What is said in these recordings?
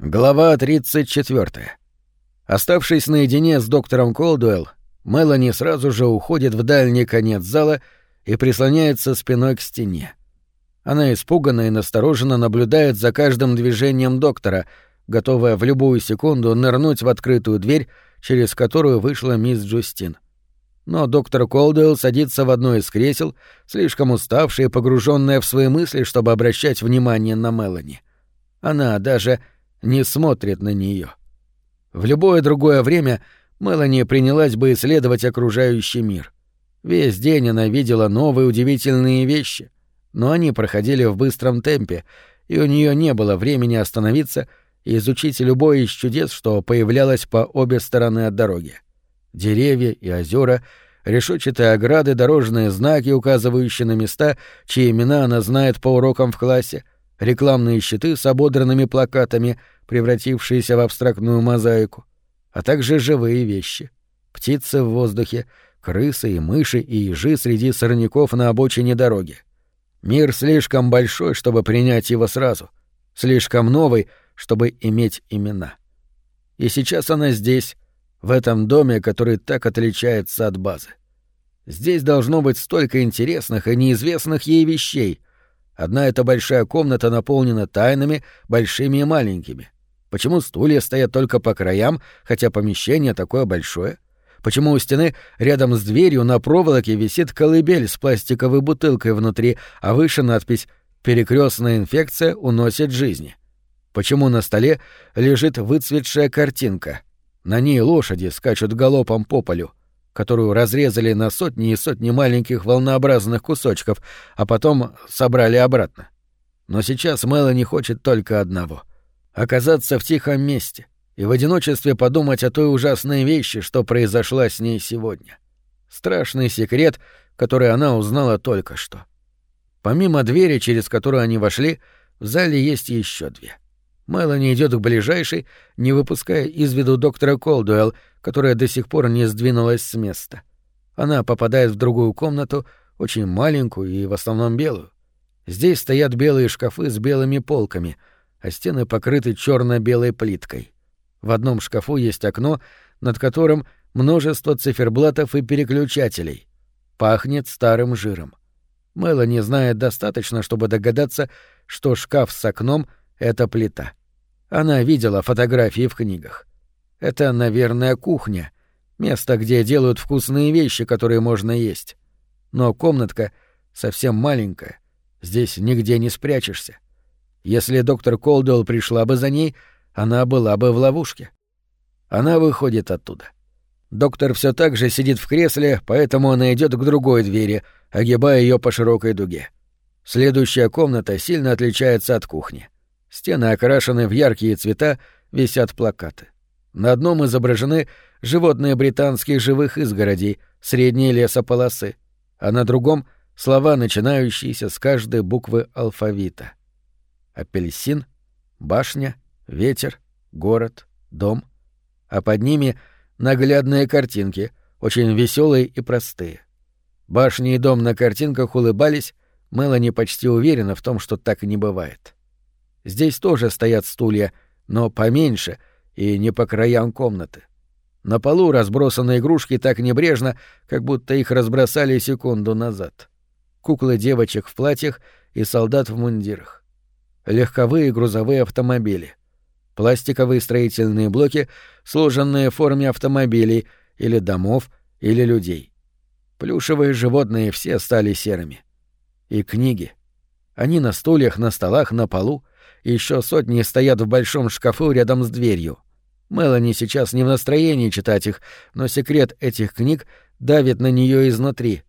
Глава 34. Оставшись наедине с доктором Колдуэлл, Мелани сразу же уходит в дальний конец зала и прислоняется спиной к стене. Она испуганно и настороженно наблюдает за каждым движением доктора, готовая в любую секунду нырнуть в открытую дверь, через которую вышла мисс Джустин. Но доктор Колдуэлл садится в одно из кресел, слишком уставшая и погруженная в свои мысли, чтобы обращать внимание на Мелани. Она даже не смотрит на нее. В любое другое время Мелани принялась бы исследовать окружающий мир. Весь день она видела новые удивительные вещи, но они проходили в быстром темпе, и у нее не было времени остановиться и изучить любое из чудес, что появлялось по обе стороны от дороги. Деревья и озера, решетчатые ограды, дорожные знаки, указывающие на места, чьи имена она знает по урокам в классе — рекламные щиты с ободранными плакатами, превратившиеся в абстрактную мозаику, а также живые вещи. Птицы в воздухе, крысы и мыши и ежи среди сорняков на обочине дороги. Мир слишком большой, чтобы принять его сразу, слишком новый, чтобы иметь имена. И сейчас она здесь, в этом доме, который так отличается от базы. Здесь должно быть столько интересных и неизвестных ей вещей — Одна эта большая комната наполнена тайнами, большими и маленькими. Почему стулья стоят только по краям, хотя помещение такое большое? Почему у стены рядом с дверью на проволоке висит колыбель с пластиковой бутылкой внутри, а выше надпись «Перекрестная инфекция уносит жизни»? Почему на столе лежит выцветшая картинка? На ней лошади скачут галопом по полю которую разрезали на сотни и сотни маленьких волнообразных кусочков, а потом собрали обратно. Но сейчас Мелани хочет только одного — оказаться в тихом месте и в одиночестве подумать о той ужасной вещи, что произошла с ней сегодня. Страшный секрет, который она узнала только что. Помимо двери, через которую они вошли, в зале есть еще две — Мелани идет к ближайшей, не выпуская из виду доктора Колдуэлл, которая до сих пор не сдвинулась с места. Она попадает в другую комнату, очень маленькую и в основном белую. Здесь стоят белые шкафы с белыми полками, а стены покрыты черно-белой плиткой. В одном шкафу есть окно, над которым множество циферблатов и переключателей. Пахнет старым жиром. Мелани знает достаточно, чтобы догадаться, что шкаф с окном — это плита. Она видела фотографии в книгах. Это, наверное, кухня, место, где делают вкусные вещи, которые можно есть. Но комнатка совсем маленькая, здесь нигде не спрячешься. Если доктор Колдуэлл пришла бы за ней, она была бы в ловушке. Она выходит оттуда. Доктор все так же сидит в кресле, поэтому она идет к другой двери, огибая ее по широкой дуге. Следующая комната сильно отличается от кухни. Стены окрашены в яркие цвета, висят плакаты. На одном изображены животные британских живых изгородей, средние лесополосы, а на другом — слова, начинающиеся с каждой буквы алфавита. Апельсин, башня, ветер, город, дом. А под ними наглядные картинки, очень веселые и простые. Башни и дом на картинках улыбались, Мелани почти уверена в том, что так и не бывает. — Здесь тоже стоят стулья, но поменьше и не по краям комнаты. На полу разбросаны игрушки так небрежно, как будто их разбросали секунду назад. Куклы девочек в платьях и солдат в мундирах. Легковые грузовые автомобили. Пластиковые строительные блоки, сложенные в форме автомобилей или домов, или людей. Плюшевые животные все стали серыми. И книги. Они на стульях, на столах, на полу — еще сотни стоят в большом шкафу рядом с дверью. Мелани сейчас не в настроении читать их, но секрет этих книг давит на нее изнутри.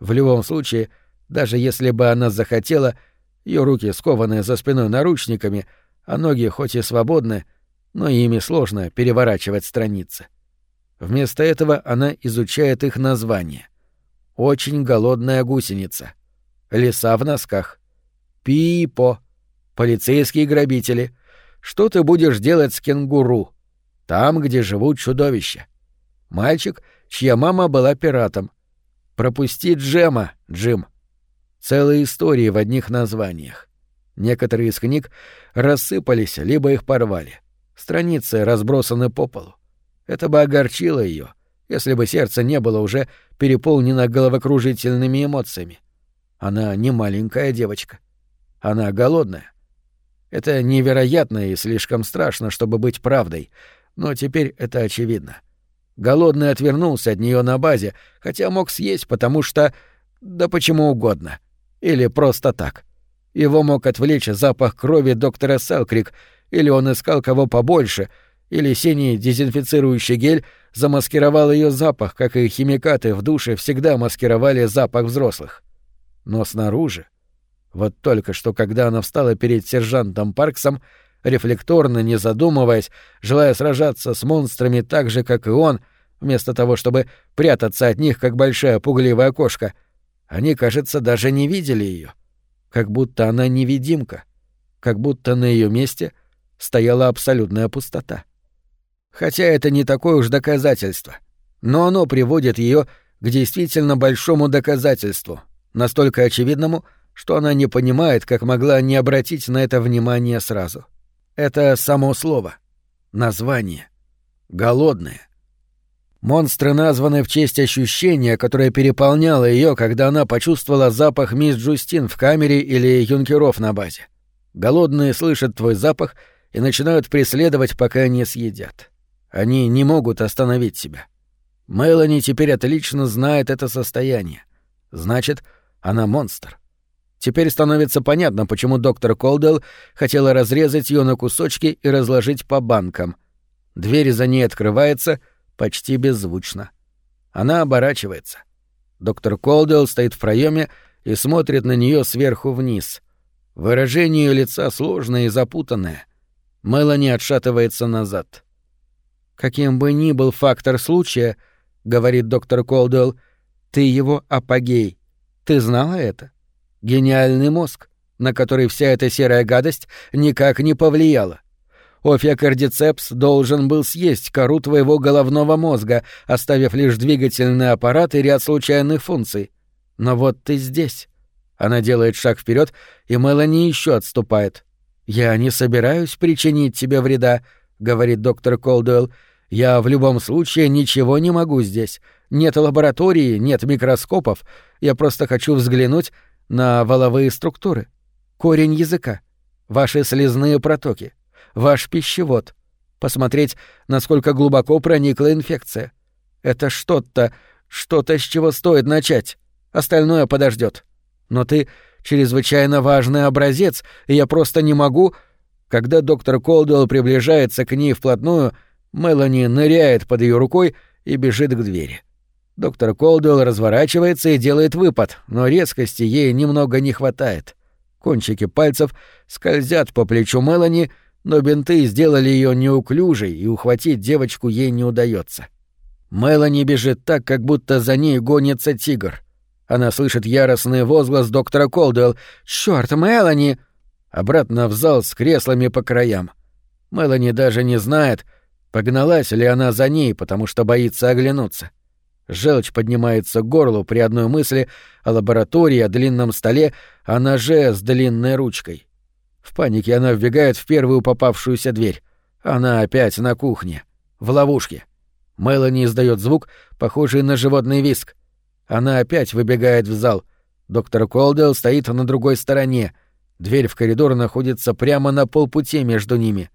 В любом случае, даже если бы она захотела, ее руки скованы за спиной наручниками, а ноги хоть и свободны, но ими сложно переворачивать страницы. Вместо этого она изучает их название. «Очень голодная гусеница», «Лиса в носках», «Пипо», полицейские грабители. Что ты будешь делать с кенгуру? Там, где живут чудовища. Мальчик, чья мама была пиратом. Пропусти Джема, Джим. Целые истории в одних названиях. Некоторые из книг рассыпались, либо их порвали. Страницы разбросаны по полу. Это бы огорчило ее, если бы сердце не было уже переполнено головокружительными эмоциями. Она не маленькая девочка. Она голодная. Это невероятно и слишком страшно, чтобы быть правдой, но теперь это очевидно. Голодный отвернулся от нее на базе, хотя мог съесть, потому что... да почему угодно. Или просто так. Его мог отвлечь запах крови доктора Селкрик, или он искал кого побольше, или синий дезинфицирующий гель замаскировал ее запах, как и химикаты в душе всегда маскировали запах взрослых. Но снаружи... Вот только что, когда она встала перед сержантом Парксом, рефлекторно, не задумываясь, желая сражаться с монстрами так же, как и он, вместо того, чтобы прятаться от них, как большая пугливая кошка, они, кажется, даже не видели ее, Как будто она невидимка. Как будто на ее месте стояла абсолютная пустота. Хотя это не такое уж доказательство. Но оно приводит ее к действительно большому доказательству — настолько очевидному, что она не понимает, как могла не обратить на это внимание сразу. Это само слово. Название. Голодное. Монстры названы в честь ощущения, которое переполняло ее, когда она почувствовала запах мисс Джустин в камере или юнкеров на базе. Голодные слышат твой запах и начинают преследовать, пока не съедят. Они не могут остановить себя. Мелани теперь отлично знает это состояние. Значит, она монстр. Теперь становится понятно, почему доктор Колдел хотела разрезать ее на кусочки и разложить по банкам. Дверь за ней открывается почти беззвучно. Она оборачивается. Доктор Колдел стоит в проеме и смотрит на нее сверху вниз. Выражение ее лица сложное и запутанное. Мелани отшатывается назад. «Каким бы ни был фактор случая, — говорит доктор Колдуэлл, — ты его апогей. Ты знала это? Гениальный мозг, на который вся эта серая гадость никак не повлияла. Офиокардицепс должен был съесть кору твоего головного мозга, оставив лишь двигательный аппарат и ряд случайных функций. Но вот ты здесь. Она делает шаг вперед, и Мелани еще отступает. «Я не собираюсь причинить тебе вреда», — говорит доктор Колдуэлл. «Я в любом случае ничего не могу здесь. Нет лаборатории, нет микроскопов. Я просто хочу взглянуть на воловые структуры, корень языка, ваши слезные протоки, ваш пищевод, посмотреть, насколько глубоко проникла инфекция. Это что-то, что-то, с чего стоит начать. Остальное подождет. Но ты чрезвычайно важный образец, и я просто не могу... Когда доктор Колдуэлл приближается к ней вплотную, Мелани ныряет под ее рукой и бежит к двери. Доктор Колдуэлл разворачивается и делает выпад, но резкости ей немного не хватает. Кончики пальцев скользят по плечу Мелани, но бинты сделали ее неуклюжей, и ухватить девочку ей не удается. Мелани бежит так, как будто за ней гонится тигр. Она слышит яростный возглас доктора Колдуэлл «Чёрт, Мелани!» Обратно в зал с креслами по краям. Мелани даже не знает, погналась ли она за ней, потому что боится оглянуться. — Желчь поднимается к горлу при одной мысли о лаборатории, о длинном столе, о ноже с длинной ручкой. В панике она вбегает в первую попавшуюся дверь. Она опять на кухне. В ловушке. Мелани издает звук, похожий на животный виск. Она опять выбегает в зал. Доктор Колдел стоит на другой стороне. Дверь в коридор находится прямо на полпути между ними.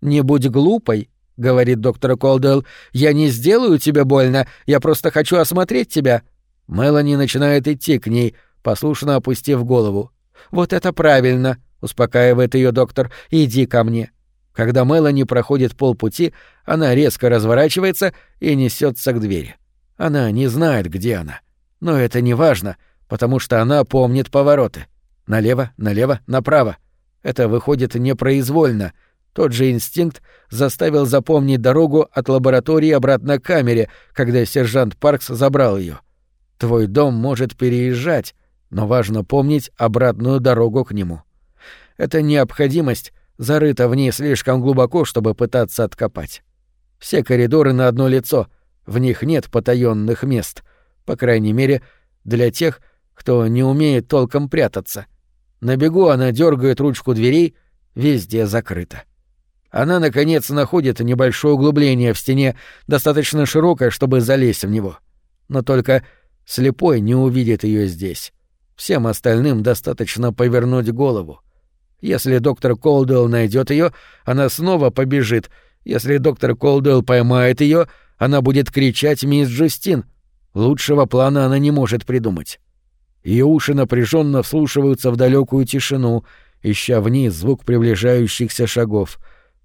«Не будь глупой», — говорит доктор Колдуэлл, — «я не сделаю тебе больно, я просто хочу осмотреть тебя». Мелани начинает идти к ней, послушно опустив голову. «Вот это правильно», — успокаивает ее доктор, — «иди ко мне». Когда Мелани проходит полпути, она резко разворачивается и несется к двери. Она не знает, где она. Но это не важно, потому что она помнит повороты. Налево, налево, направо. Это выходит непроизвольно — тот же инстинкт заставил запомнить дорогу от лаборатории обратно к камере, когда сержант Паркс забрал ее. Твой дом может переезжать, но важно помнить обратную дорогу к нему. Эта необходимость зарыта в ней слишком глубоко, чтобы пытаться откопать. Все коридоры на одно лицо, в них нет потаенных мест, по крайней мере, для тех, кто не умеет толком прятаться. На бегу она дергает ручку дверей, везде закрыто. Она, наконец, находит небольшое углубление в стене, достаточно широкое, чтобы залезть в него. Но только слепой не увидит ее здесь. Всем остальным достаточно повернуть голову. Если доктор Колдуэлл найдет ее, она снова побежит. Если доктор Колдуэлл поймает ее, она будет кричать «Мисс Джустин!» Лучшего плана она не может придумать. Ее уши напряженно вслушиваются в далекую тишину, ища вниз звук приближающихся шагов.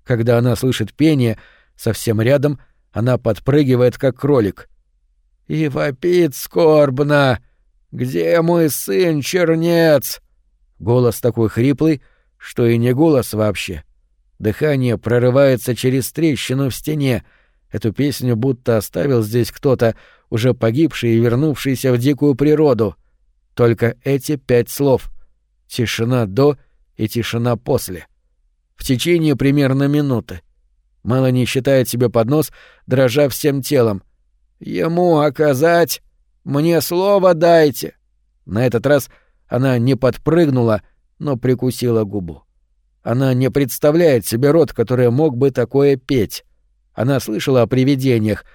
Когда она слышит пение, совсем рядом она подпрыгивает, как кролик. «И вопит скорбно! Где мой сын, чернец?» Голос такой хриплый, что и не голос вообще. Дыхание прорывается через трещину в стене. Эту песню будто оставил здесь кто-то, уже погибший и вернувшийся в дикую природу. Только эти пять слов. Тишина до и тишина после. В течение примерно минуты. Мелани считает себе под нос, дрожа всем телом. «Ему оказать? Мне слово дайте!» На этот раз она не подпрыгнула, но прикусила губу. Она не представляет себе род, который мог бы такое петь. Она слышала о привидениях.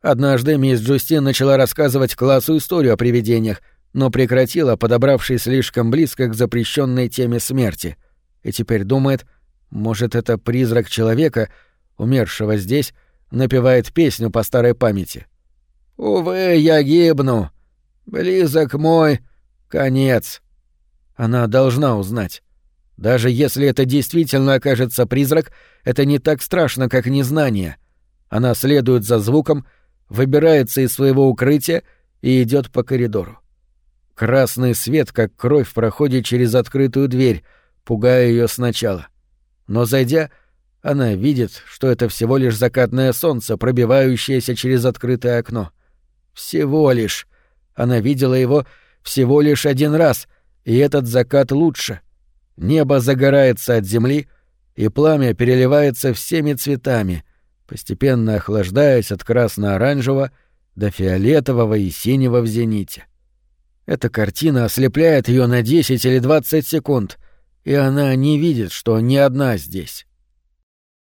Однажды мисс Джустин начала рассказывать классу историю о привидениях, но прекратила, подобравшись слишком близко к запрещенной теме смерти. И теперь думает, может, это призрак человека, умершего здесь, напевает песню по старой памяти. «Увы, я гибну. Близок мой конец». Она должна узнать. Даже если это действительно окажется призрак, это не так страшно, как незнание. Она следует за звуком, выбирается из своего укрытия и идет по коридору. Красный свет, как кровь, проходит через открытую дверь, пугая ее сначала. Но зайдя, она видит, что это всего лишь закатное солнце, пробивающееся через открытое окно. Всего лишь. Она видела его всего лишь один раз — и этот закат лучше. Небо загорается от земли, и пламя переливается всеми цветами, постепенно охлаждаясь от красно-оранжевого до фиолетового и синего в зените. Эта картина ослепляет ее на 10 или 20 секунд, и она не видит, что не одна здесь.